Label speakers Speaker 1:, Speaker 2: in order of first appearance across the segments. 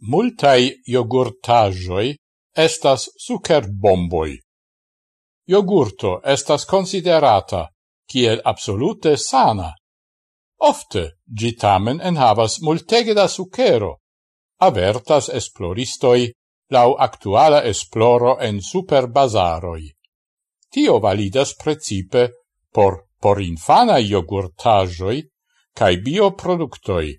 Speaker 1: Multai jogurtajoi estas suckerbomboi. Jogurto estas considerata kiel absolute sana. Ofte gi tamen enhavas multege da sukero. avertas esploristoi lau actuala esploro en superbazaroi. Tio validas precipe por porinfana yogurtajoi cae bioproductoi.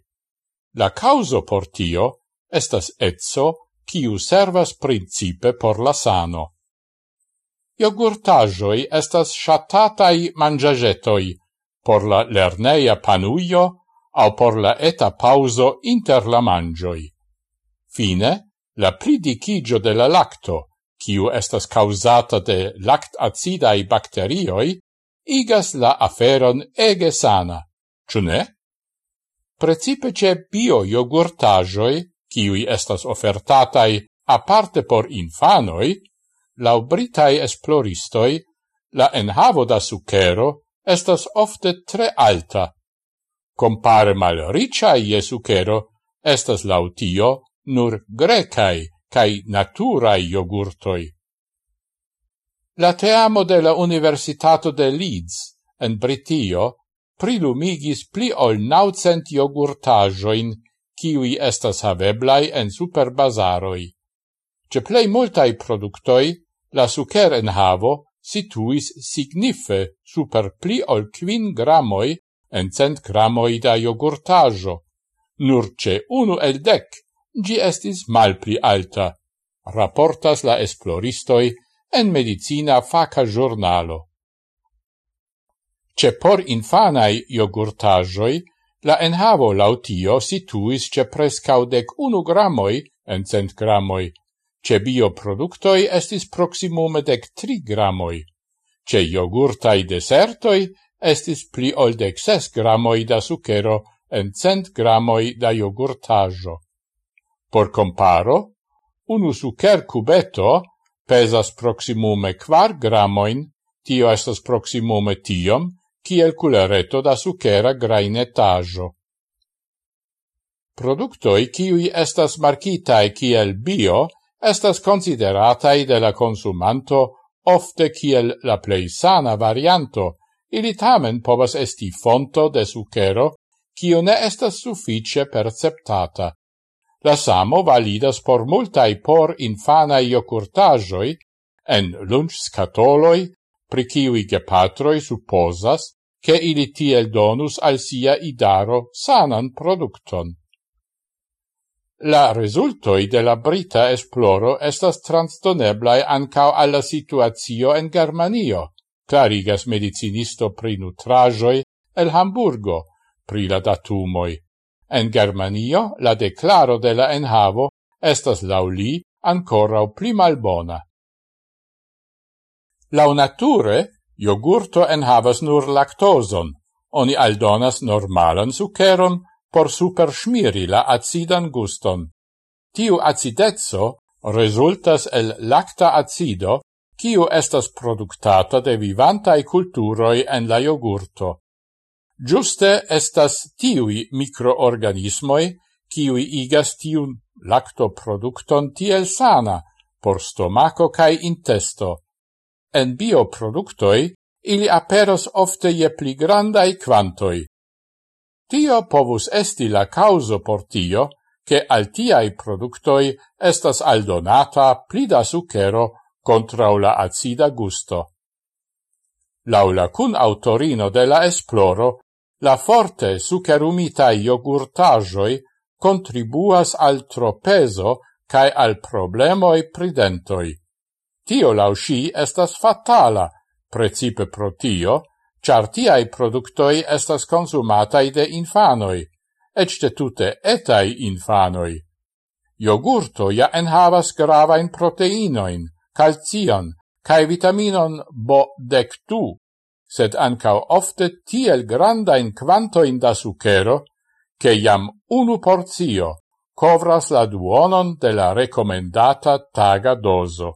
Speaker 1: La causo por tio estas etso kiu servas principe por la sano. Iogurtajoi estas shatatai mangiagetoi por la lerneia panuio au por la eta pauso inter la mangioi. Fine, la pridicigio de la lacto, kiu estas causata de lactacidai bacterioi, igas la aferon ege sana, ciune? Precipe ce bio-iogurtajoi kiui estas ofertatai aparte por infanoi, lau britai esploristoi, la enhavo da sucero estas ofte tre alta. Compare mal ricai je sucero, estas lautio nur grecai cae naturai yogurtoi. La teamo de la Universitato de Leeds en Britio prilumigis pli ol naucent yogurtajoin kiui estas haveblai en superbazaroi. Ce plei multai productoi, la suker en havo situis signife super pli ol quin gramoi en cent gramoi da jogurtajo. Nur ce unu el dec, gi estis malpli alta, raportas la esploristoi en medicina faca giornalo. Ce por infanai jogurtajoi La enhavo lautio situis ce prescau dec unu gramoi en cent gramoi, ce bioproductoi estis proximume dec tri gramoi, ce iogurtai desertoi estis pli ol dec ses gramoi da sucero en cent gramoi da jogurtajo. Por comparo, unu sucer cubeto pesas proximume quar gramoin, tio estas proximume tiom, kiel culereto da sucera grainetajo. Productoi kiui estas markitae kiel bio estas consideratai de la consumanto ofte kiel la plei sana varianto, ili tamen povas esti fonto de sucero, kiu ne estas suffice perceptata. La samo validas por multai por infanae jocurtajoi en lunch scatoloi, pri kiui gepatroi supposas, che ili tiel donus al sia idaro sanan producton. La resultoi de la Brita esploro estas transdoneblai ancao alla situazio en Germanio, clarigas medicinisto pri nutrajoi el Hamburgo, pri la datumoi. En Germanio la declaro de la enhavo estas lauli ancorau pli malbona. Lau nature, Jogurto enhavas nur lactoson, oni aldonas normalan sukeron por superschmiri la acidan guston. Tiu acidezzo resultas el lacta acido, kiu estas productata de vivantai culturoi en la jogurto. Giuste estas tiui microorganismoi, kiui igas tiun lactoproducton tiel sana por stomaco cae intesto. En bioproductoi, ili aperos ofte je pli grandai quantoi. Tio povus esti la causo por tio, che altiai productoi estas aldonata pli da sucero contra la acida gusto. Laula cun autorino de la esploro, la forte sucerumitai yogurtajoi contribuas al tropezo cae al problemoi pridentoi. Tio lau sci estas fatala, precipe pro tio, char tiai productoi estas consumatai de infanoi, ecce tute etai infanoi. Jogurto ja enhavas gravain proteinoin, calcion, cae vitaminon bo dec tu, sed ancao ofte tiel grandain quantoin da sucero, che jam unu porzio covras la duonon de la recomendata taga doso.